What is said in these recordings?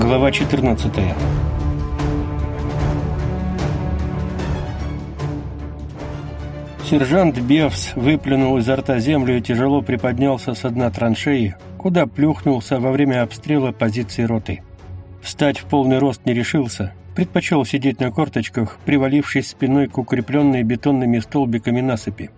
Глава 14 Сержант Бевс выплюнул изо рта землю и тяжело приподнялся с дна траншеи, куда плюхнулся во время обстрела позиции роты. Встать в полный рост не решился, предпочел сидеть на корточках, привалившись спиной к укрепленной бетонными столбиками насыпи.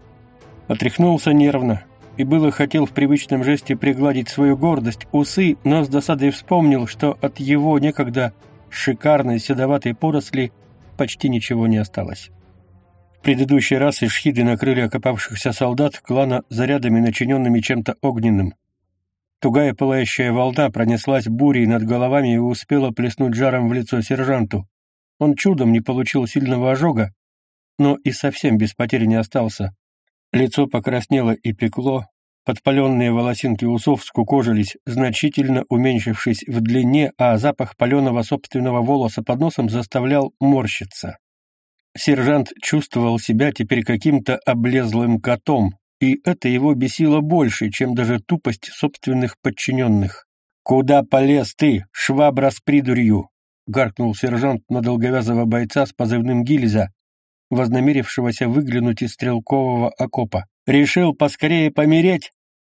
Отряхнулся нервно, и было хотел в привычном жесте пригладить свою гордость, усы, но с досадой вспомнил, что от его некогда шикарной седоватой поросли почти ничего не осталось. В предыдущий раз ишхиды накрыли окопавшихся солдат клана зарядами, начиненными чем-то огненным. Тугая пылающая волна пронеслась бурей над головами и успела плеснуть жаром в лицо сержанту. Он чудом не получил сильного ожога, но и совсем без потери не остался. Лицо покраснело и пекло, подпаленные волосинки усов скукожились, значительно уменьшившись в длине, а запах паленого собственного волоса под носом заставлял морщиться. Сержант чувствовал себя теперь каким-то облезлым котом, и это его бесило больше, чем даже тупость собственных подчиненных. «Куда полез ты, швабра с придурью?» — гаркнул сержант на долговязого бойца с позывным гильза, вознамерившегося выглянуть из стрелкового окопа. «Решил поскорее помереть?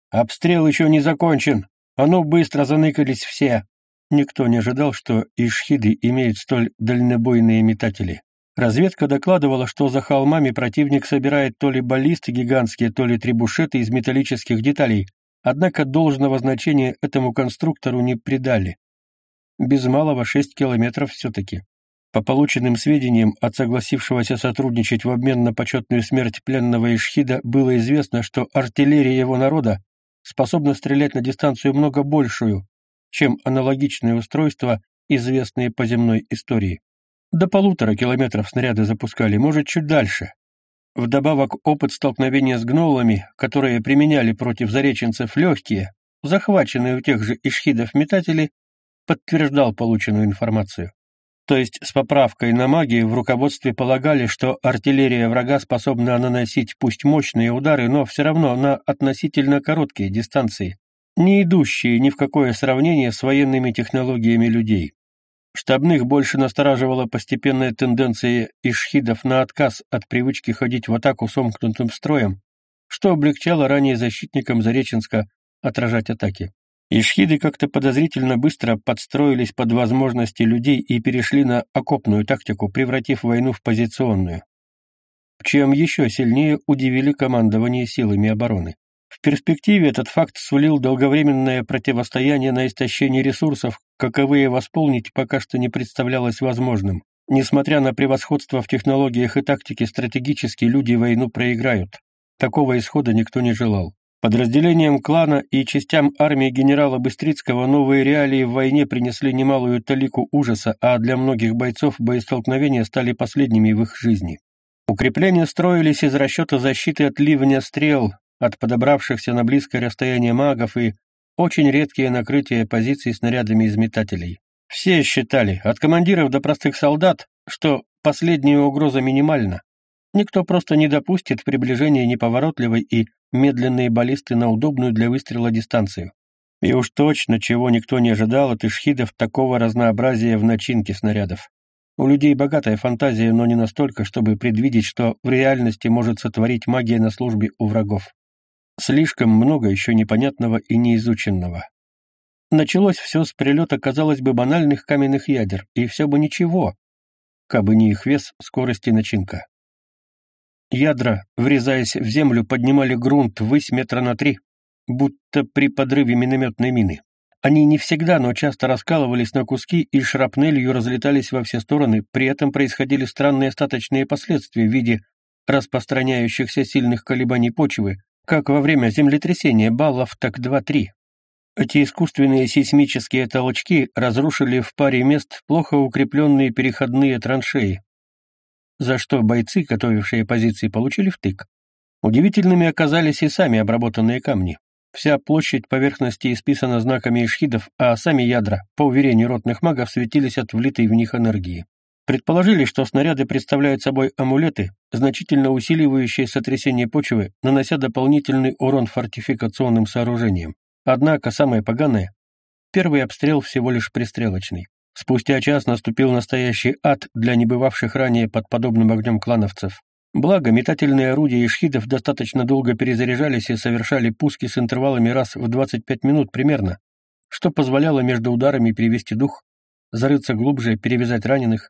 Обстрел еще не закончен, а ну быстро заныкались все!» Никто не ожидал, что ишхиды имеют столь дальнобойные метатели. Разведка докладывала, что за холмами противник собирает то ли баллисты гигантские, то ли трибушеты из металлических деталей, однако должного значения этому конструктору не придали. Без малого шесть километров все-таки. По полученным сведениям от согласившегося сотрудничать в обмен на почетную смерть пленного Ишхида было известно, что артиллерия его народа способна стрелять на дистанцию много большую, чем аналогичные устройства, известные по земной истории. До полутора километров снаряды запускали, может, чуть дальше. Вдобавок, опыт столкновения с гнолами, которые применяли против зареченцев легкие, захваченные у тех же ишхидов метатели, подтверждал полученную информацию. То есть с поправкой на магию в руководстве полагали, что артиллерия врага способна наносить пусть мощные удары, но все равно на относительно короткие дистанции, не идущие ни в какое сравнение с военными технологиями людей. Штабных больше настораживала постепенная тенденция ишхидов на отказ от привычки ходить в атаку сомкнутым строем, что облегчало ранее защитникам Зареченска отражать атаки. Ишхиды как-то подозрительно быстро подстроились под возможности людей и перешли на окопную тактику, превратив войну в позиционную. Чем еще сильнее удивили командование силами обороны. В перспективе этот факт сулил долговременное противостояние на истощение ресурсов, каковые восполнить пока что не представлялось возможным. Несмотря на превосходство в технологиях и тактике, стратегически люди войну проиграют. Такого исхода никто не желал. Подразделениям клана и частям армии генерала Быстрицкого новые реалии в войне принесли немалую талику ужаса, а для многих бойцов боестолкновения стали последними в их жизни. Укрепления строились из расчета защиты от ливня стрел, от подобравшихся на близкое расстояние магов и очень редкие накрытия позиций снарядами из метателей. Все считали, от командиров до простых солдат, что последняя угроза минимальна. Никто просто не допустит приближения неповоротливой и медленные баллисты на удобную для выстрела дистанцию. И уж точно, чего никто не ожидал от ишхидов, такого разнообразия в начинке снарядов. У людей богатая фантазия, но не настолько, чтобы предвидеть, что в реальности может сотворить магия на службе у врагов. Слишком много еще непонятного и неизученного. Началось все с прилета, казалось бы, банальных каменных ядер, и все бы ничего, кабы не их вес, скорость и начинка. Ядра, врезаясь в землю, поднимали грунт ввысь метра на три, будто при подрыве минометной мины. Они не всегда, но часто раскалывались на куски и шрапнелью разлетались во все стороны, при этом происходили странные остаточные последствия в виде распространяющихся сильных колебаний почвы, как во время землетрясения баллов так 2-3. Эти искусственные сейсмические толчки разрушили в паре мест плохо укрепленные переходные траншеи, за что бойцы, готовившие позиции, получили втык. Удивительными оказались и сами обработанные камни. Вся площадь поверхности исписана знаками ишхидов, а сами ядра, по уверению ротных магов, светились от влитой в них энергии. Предположили, что снаряды представляют собой амулеты, значительно усиливающие сотрясение почвы, нанося дополнительный урон фортификационным сооружениям. Однако самое поганое — первый обстрел всего лишь пристрелочный. Спустя час наступил настоящий ад для небывавших ранее под подобным огнем клановцев. Благо, метательные орудия ишхидов достаточно долго перезаряжались и совершали пуски с интервалами раз в 25 минут примерно, что позволяло между ударами перевести дух, зарыться глубже, перевязать раненых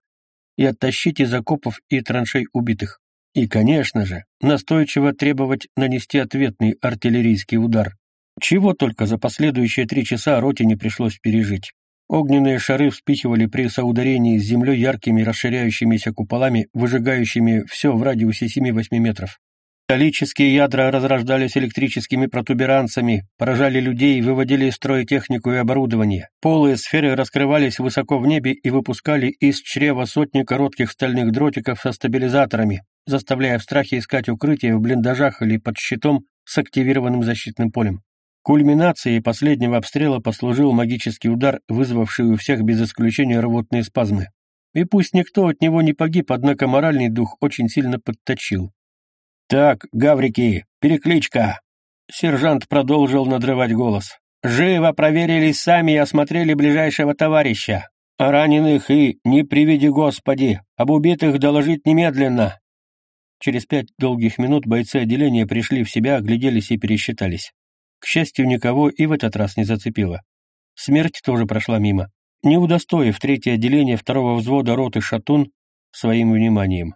и оттащить из окопов и траншей убитых. И, конечно же, настойчиво требовать нанести ответный артиллерийский удар. Чего только за последующие три часа роте не пришлось пережить. Огненные шары вспихивали при соударении с землей яркими расширяющимися куполами, выжигающими все в радиусе 7-8 метров. Металлические ядра разрождались электрическими протуберанцами, поражали людей, выводили из строя технику и оборудование. Полые сферы раскрывались высоко в небе и выпускали из чрева сотни коротких стальных дротиков со стабилизаторами, заставляя в страхе искать укрытие в блиндажах или под щитом с активированным защитным полем. Кульминацией последнего обстрела послужил магический удар, вызвавший у всех без исключения рвотные спазмы. И пусть никто от него не погиб, однако моральный дух очень сильно подточил. «Так, гаврики, перекличка!» Сержант продолжил надрывать голос. «Живо проверили сами и осмотрели ближайшего товарища. О раненых и, не приведи Господи, об убитых доложить немедленно!» Через пять долгих минут бойцы отделения пришли в себя, огляделись и пересчитались. К счастью, никого и в этот раз не зацепило. Смерть тоже прошла мимо, не удостоив третье отделение второго взвода роты «Шатун» своим вниманием.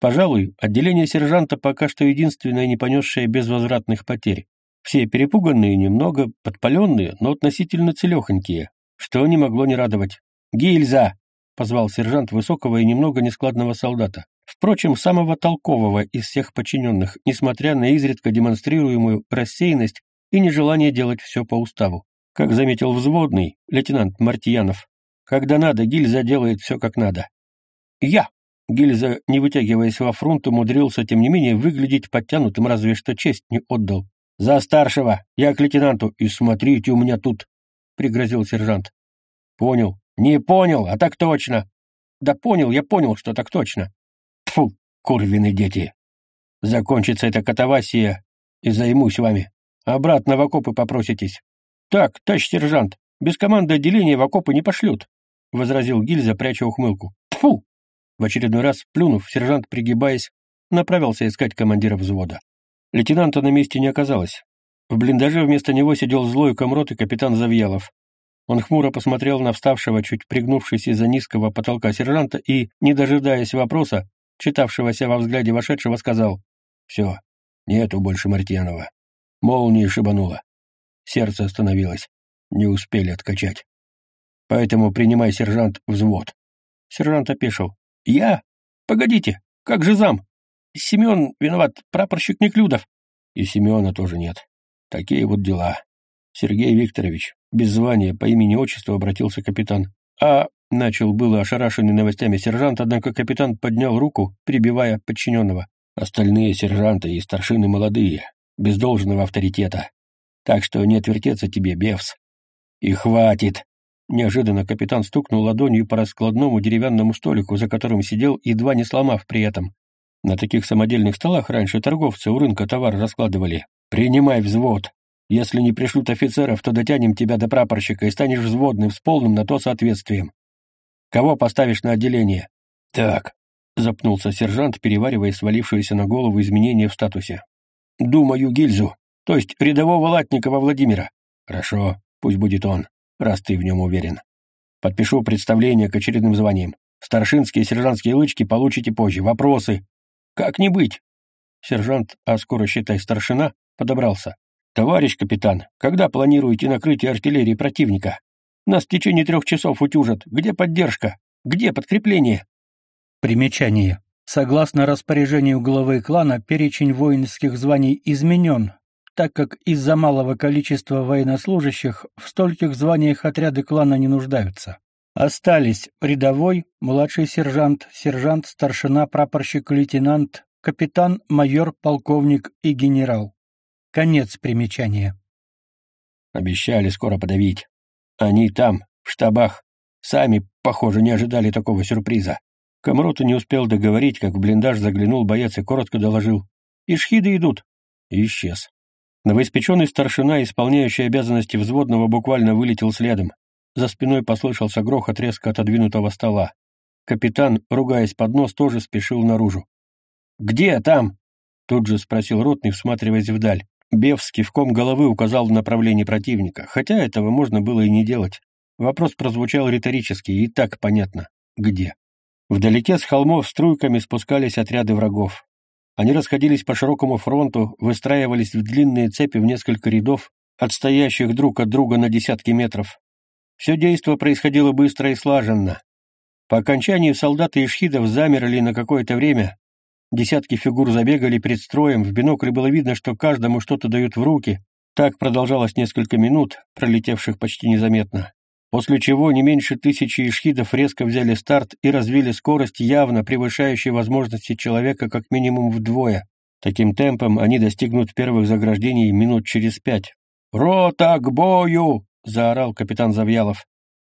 Пожалуй, отделение сержанта пока что единственное, не понесшее безвозвратных потерь. Все перепуганные немного, подпаленные, но относительно целехонькие, что не могло не радовать. «Гильза!» — позвал сержант высокого и немного нескладного солдата. Впрочем, самого толкового из всех подчиненных, несмотря на изредка демонстрируемую рассеянность и нежелание делать все по уставу. Как заметил взводный, лейтенант Мартьянов, когда надо, гильза делает все как надо. «Я!» Гильза, не вытягиваясь во фронт, умудрился, тем не менее, выглядеть подтянутым, разве что честь не отдал. «За старшего! Я к лейтенанту! И смотрите, у меня тут...» — пригрозил сержант. «Понял. Не понял, а так точно!» «Да понял, я понял, что так точно!» Тфу, курвины дети! Закончится эта катавасия, и займусь вами. Обратно в окопы попроситесь. Так, товарищ сержант, без команды отделения в окопы не пошлют, — возразил Гильза, пряча ухмылку. Тфу! В очередной раз, плюнув, сержант, пригибаясь, направился искать командира взвода. Лейтенанта на месте не оказалось. В блиндаже вместо него сидел злой комрот и капитан Завьялов. Он хмуро посмотрел на вставшего, чуть пригнувшись из-за низкого потолка сержанта и, не дожидаясь вопроса, читавшегося во взгляде вошедшего, сказал «Все, нету больше Мартьянова». Молнией шибануло. Сердце остановилось. Не успели откачать. Поэтому принимай, сержант, взвод. Сержант опешил. «Я? Погодите, как же зам? Семен виноват, прапорщик Неклюдов». «И Семена тоже нет. Такие вот дела». Сергей Викторович, без звания, по имени-отчеству обратился капитан. «А...» — начал было ошарашенный новостями сержант, однако капитан поднял руку, прибивая подчиненного. «Остальные сержанты и старшины молодые, без должного авторитета. Так что не отвертеться тебе, Бевс. И хватит!» Неожиданно капитан стукнул ладонью по раскладному деревянному столику, за которым сидел, едва не сломав при этом. На таких самодельных столах раньше торговцы у рынка товар раскладывали. «Принимай взвод. Если не пришлют офицеров, то дотянем тебя до прапорщика и станешь взводным с полным на то соответствием. Кого поставишь на отделение?» «Так», — запнулся сержант, переваривая свалившиеся на голову изменения в статусе. «Думаю, гильзу, то есть рядового Латникова Владимира». «Хорошо, пусть будет он раз ты в нем уверен. Подпишу представление к очередным званиям. Старшинские и сержантские лычки получите позже. Вопросы? Как не быть? Сержант, а скоро, считай, старшина, подобрался. Товарищ капитан, когда планируете накрытие артиллерии противника? Нас в течение трех часов утюжат. Где поддержка? Где подкрепление? Примечание. Согласно распоряжению главы клана, перечень воинских званий изменен, так как из-за малого количества военнослужащих в стольких званиях отряды клана не нуждаются. Остались рядовой, младший сержант, сержант, старшина, прапорщик, лейтенант, капитан, майор, полковник и генерал. Конец примечания. Обещали скоро подавить. Они там, в штабах, сами, похоже, не ожидали такого сюрприза. Комроту не успел договорить, как в блиндаж заглянул боец и коротко доложил. «Ишхиды идут!» И исчез. Новоиспеченный старшина, исполняющий обязанности взводного, буквально вылетел следом. за спиной послышался грохот резко отодвинутого стола. Капитан, ругаясь под нос, тоже спешил наружу. «Где там?» — тут же спросил ротный, всматриваясь вдаль. Бев с кивком головы указал в направлении противника, хотя этого можно было и не делать. Вопрос прозвучал риторически, и так понятно. Где? Вдалеке с холмов струйками спускались отряды врагов. Они расходились по широкому фронту, выстраивались в длинные цепи в несколько рядов, отстоящих друг от друга на десятки метров. Все действо происходило быстро и слаженно. По окончании солдаты ишхидов замерли на какое-то время. Десятки фигур забегали перед строем, в бинокле было видно, что каждому что-то дают в руки. Так продолжалось несколько минут, пролетевших почти незаметно. После чего не меньше тысячи ишхидов резко взяли старт и развили скорость, явно превышающую возможности человека как минимум вдвое. Таким темпом они достигнут первых заграждений минут через пять. «Рота, к бою!» — заорал капитан Завьялов.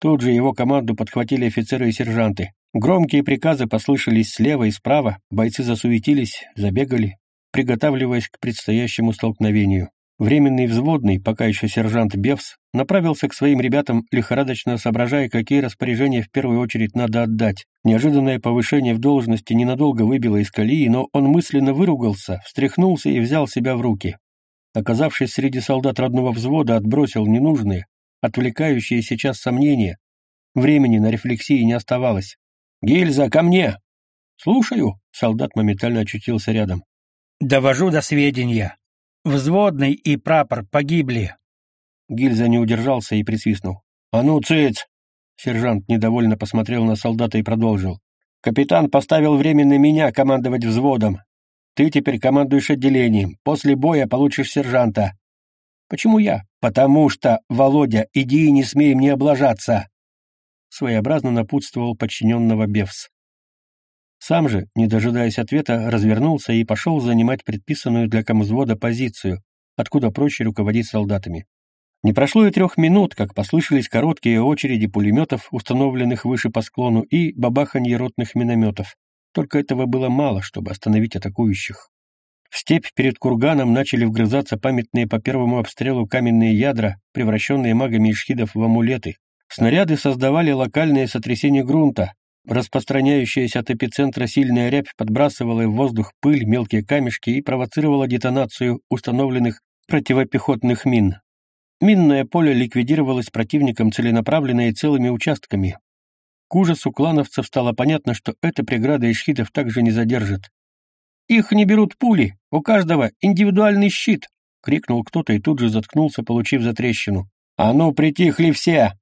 Тут же его команду подхватили офицеры и сержанты. Громкие приказы послышались слева и справа, бойцы засуетились, забегали, приготавливаясь к предстоящему столкновению. Временный взводный, пока еще сержант Бевс, направился к своим ребятам, лихорадочно соображая, какие распоряжения в первую очередь надо отдать. Неожиданное повышение в должности ненадолго выбило из колеи, но он мысленно выругался, встряхнулся и взял себя в руки. Оказавшись среди солдат родного взвода, отбросил ненужные, отвлекающие сейчас сомнения. Времени на рефлексии не оставалось. «Гильза, ко мне!» «Слушаю!» — солдат моментально очутился рядом. «Довожу до сведения. Взводный и прапор погибли». Гильза не удержался и присвистнул. «А ну, цыц!» Сержант недовольно посмотрел на солдата и продолжил. «Капитан поставил временно меня командовать взводом. Ты теперь командуешь отделением. После боя получишь сержанта. Почему я? Потому что, Володя, иди и не смей мне облажаться. Своеобразно напутствовал подчиненного Бевс. Сам же, не дожидаясь ответа, развернулся и пошел занимать предписанную для комзвода позицию, откуда проще руководить солдатами. Не прошло и трех минут, как послышались короткие очереди пулеметов, установленных выше по склону, и бабаханье ротных минометов. Только этого было мало, чтобы остановить атакующих. В степь перед курганом начали вгрызаться памятные по первому обстрелу каменные ядра, превращенные магами ишхидов в амулеты. Снаряды создавали локальное сотрясение грунта. Распространяющаяся от эпицентра сильная рябь подбрасывала в воздух пыль, мелкие камешки и провоцировала детонацию установленных противопехотных мин. Минное поле ликвидировалось противником целенаправленно и целыми участками. К ужасу клановцев стало понятно, что эта преграда ишхитов также не задержит. Их не берут пули, у каждого индивидуальный щит!» — крикнул кто-то и тут же заткнулся, получив затрещину. «А ну, притихли все!»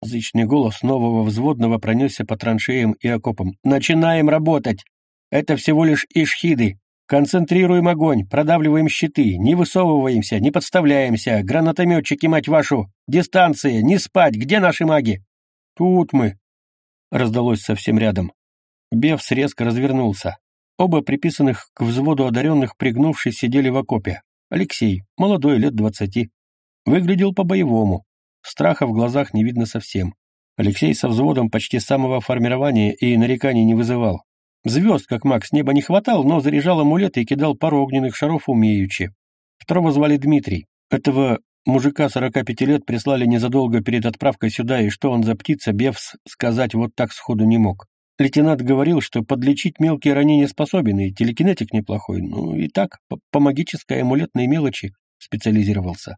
Зычный голос нового взводного пронесся по траншеям и окопам. «Начинаем работать! Это всего лишь ишхиды. Концентрируем огонь, продавливаем щиты, не высовываемся, не подставляемся. Гранатометчики, мать вашу! Дистанция, не спать! Где наши маги?» «Тут мы!» — раздалось совсем рядом. Бевс резко развернулся. Оба приписанных к взводу одаренных, пригнувшись, сидели в окопе. Алексей, молодой, лет двадцати. Выглядел по-боевому. Страха в глазах не видно совсем. Алексей со взводом почти самого формирования и нареканий не вызывал. Звезд, как маг, с неба не хватал, но заряжал амулеты и кидал пару огненных шаров умеючи. Второго звали Дмитрий. Этого мужика 45 лет прислали незадолго перед отправкой сюда, и что он за птица, Бевс сказать вот так сходу не мог. Лейтенант говорил, что подлечить мелкие ранения способен, и телекинетик неплохой. Ну и так, по, по магической амулетной мелочи специализировался.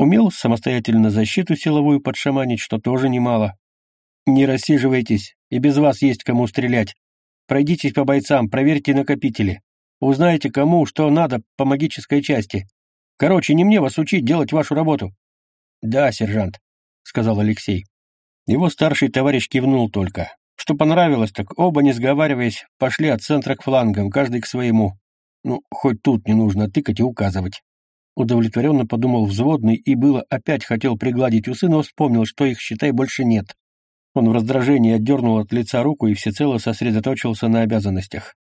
Умел самостоятельно защиту силовую подшаманить, что тоже немало. Не рассиживайтесь, и без вас есть кому стрелять. Пройдитесь по бойцам, проверьте накопители. Узнаете, кому что надо по магической части. Короче, не мне вас учить делать вашу работу. Да, сержант, сказал Алексей. Его старший товарищ кивнул только. Что понравилось, так оба, не сговариваясь, пошли от центра к флангам, каждый к своему. Ну, хоть тут не нужно тыкать и указывать. Удовлетворенно подумал взводный и было опять хотел пригладить усы, но вспомнил, что их, считай, больше нет. Он в раздражении отдернул от лица руку и всецело сосредоточился на обязанностях.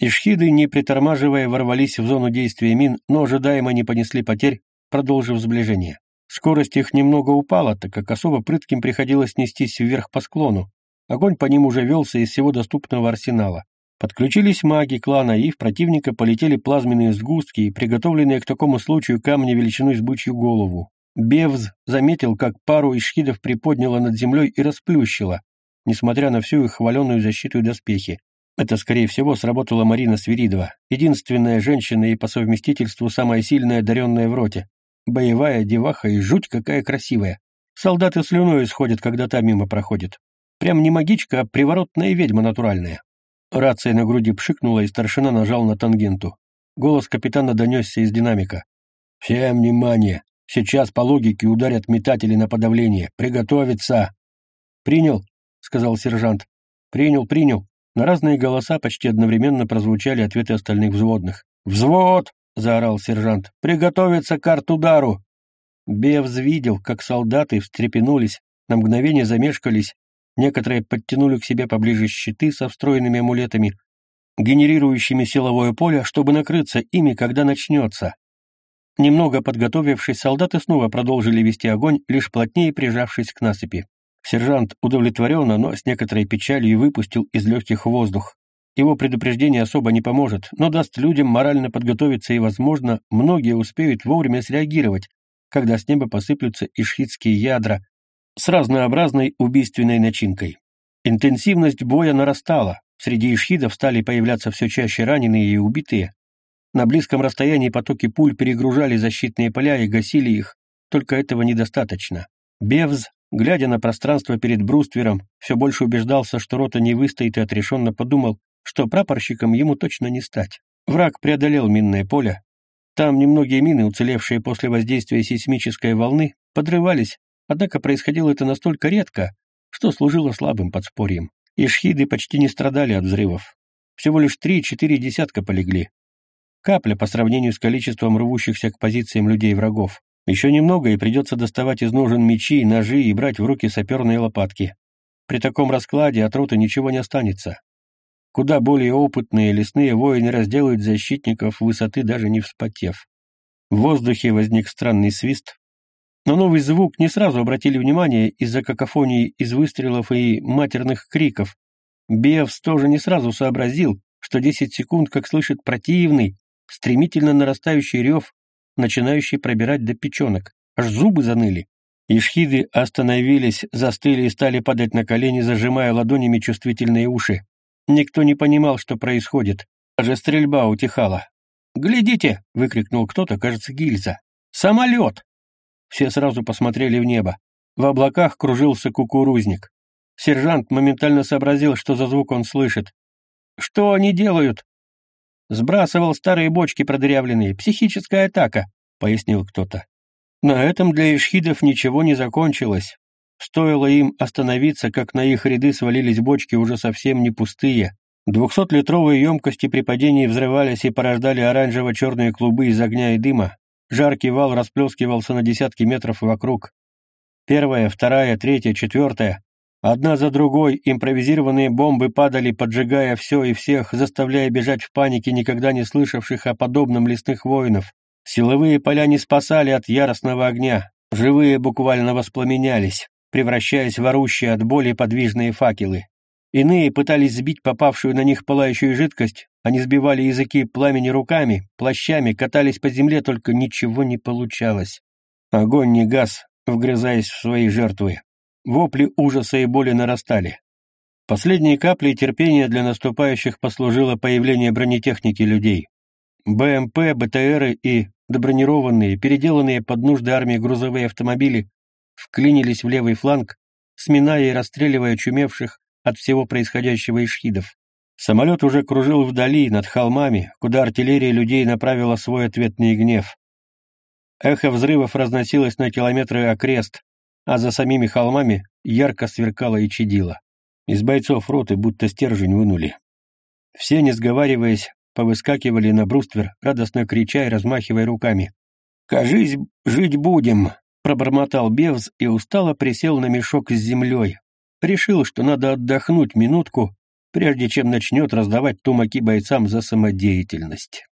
Ишхиды, не притормаживая, ворвались в зону действия мин, но ожидаемо не понесли потерь, продолжив сближение. Скорость их немного упала, так как особо прытким приходилось нестись вверх по склону, Огонь по ним уже велся из всего доступного арсенала. Подключились маги клана, и в противника полетели плазменные сгустки, приготовленные к такому случаю камни величиной с бычью голову. Бевз заметил, как пару ишхидов приподняло над землей и расплющило, несмотря на всю их хваленную защиту и доспехи. Это, скорее всего, сработала Марина Свиридова, единственная женщина и по совместительству самая сильная одаренная в роте. Боевая деваха и жуть какая красивая. Солдаты слюной исходят, когда та мимо проходит. Прям не магичка, а приворотная ведьма натуральная. Рация на груди пшикнула, и старшина нажал на тангенту. Голос капитана донесся из динамика. «Всем внимание! Сейчас по логике ударят метатели на подавление. Приготовиться!» «Принял», — сказал сержант. «Принял, принял». На разные голоса почти одновременно прозвучали ответы остальных взводных. «Взвод!» — заорал сержант. «Приготовиться к арт-удару!» Бевз видел, как солдаты встрепенулись, на мгновение замешкались, некоторые подтянули к себе поближе щиты со встроенными амулетами, генерирующими силовое поле, чтобы накрыться ими, когда начнется. Немного подготовившись, солдаты снова продолжили вести огонь, лишь плотнее прижавшись к насыпи. Сержант удовлетворенно, но с некоторой печалью выпустил из легких воздух. Его предупреждение особо не поможет, но даст людям морально подготовиться и, возможно, многие успеют вовремя среагировать, когда с неба посыплются ишхитские ядра с разнообразной убийственной начинкой. Интенсивность боя нарастала, среди ишхидов стали появляться все чаще раненые и убитые. На близком расстоянии потоки пуль перегружали защитные поля и гасили их, только этого недостаточно. Бевз, глядя на пространство перед бруствером, все больше убеждался, что рота не выстоит и отрешенно подумал, что прапорщиком ему точно не стать. Враг преодолел минное поле, там немногие мины, уцелевшие после воздействия сейсмической волны, подрывались, однако происходило это настолько редко, что служило слабым подспорьем. Ишхиды почти не страдали от взрывов. Всего лишь три-четыре десятка полегли. Капля по сравнению с количеством рвущихся к позициям людей-врагов. Еще немного, и придется доставать из ножен мечи, ножи и брать в руки саперные лопатки. При таком раскладе от роты ничего не останется. Куда более опытные лесные воины разделают защитников высоты, даже не вспотев. В воздухе возник странный свист. Но новый звук не сразу обратили внимание из-за какофонии из выстрелов и матерных криков. Бевс тоже не сразу сообразил, что 10 секунд, как слышит противный, стремительно нарастающий рев, начинающий пробирать до печенок. Аж зубы заныли. Ишхиды остановились, застыли и стали падать на колени, зажимая ладонями чувствительные уши. Никто не понимал, что происходит. Даже стрельба утихала. «Глядите!» — выкрикнул кто-то, кажется, гильза. «Самолет!» Все сразу посмотрели в небо. В облаках кружился кукурузник. Сержант моментально сообразил, что за звук он слышит. «Что они делают?» «Сбрасывал старые бочки продырявленные. Психическая атака», — пояснил кто-то. На этом для ишхидов ничего не закончилось. Стоило им остановиться, как на их ряды свалились бочки уже совсем не пустые. Двухсотлитровые емкости при падении взрывались и порождали оранжево-черные клубы из огня и дыма. Жаркий вал расплескивался на десятки метров вокруг. Первая, вторая, третья, четвертая. Одна за другой импровизированные бомбы падали, поджигая все и всех, заставляя бежать в панике никогда не слышавших о подобном лесных воинов. Силовые поля не спасали от яростного огня, живые буквально воспламенялись превращаясь в орущие от боли подвижные факелы. Иные пытались сбить попавшую на них пылающую жидкость, они сбивали языки пламени руками, плащами, катались по земле, только ничего не получалось. Огонь не газ, вгрызаясь в свои жертвы. Вопли ужаса и боли нарастали. Последней каплей терпения для наступающих послужило появление бронетехники людей. БМП, БТРы и добронированные, переделанные под нужды армии грузовые автомобили вклинились в левый фланг, сминая и расстреливая чумевших от всего происходящего ишхидов. Самолет уже кружил вдали, над холмами, куда артиллерия людей направила свой ответный гнев. Эхо взрывов разносилось на километры окрест, а за самими холмами ярко сверкало и чадило. Из бойцов роты будто стержень вынули. Все, не сговариваясь, повыскакивали на бруствер, радостно крича и размахивая руками. «Кажись, жить будем!» Пробормотал Бевз и устало присел на мешок с землей. Решил, что надо отдохнуть минутку, прежде чем начнет раздавать тумаки бойцам за самодеятельность.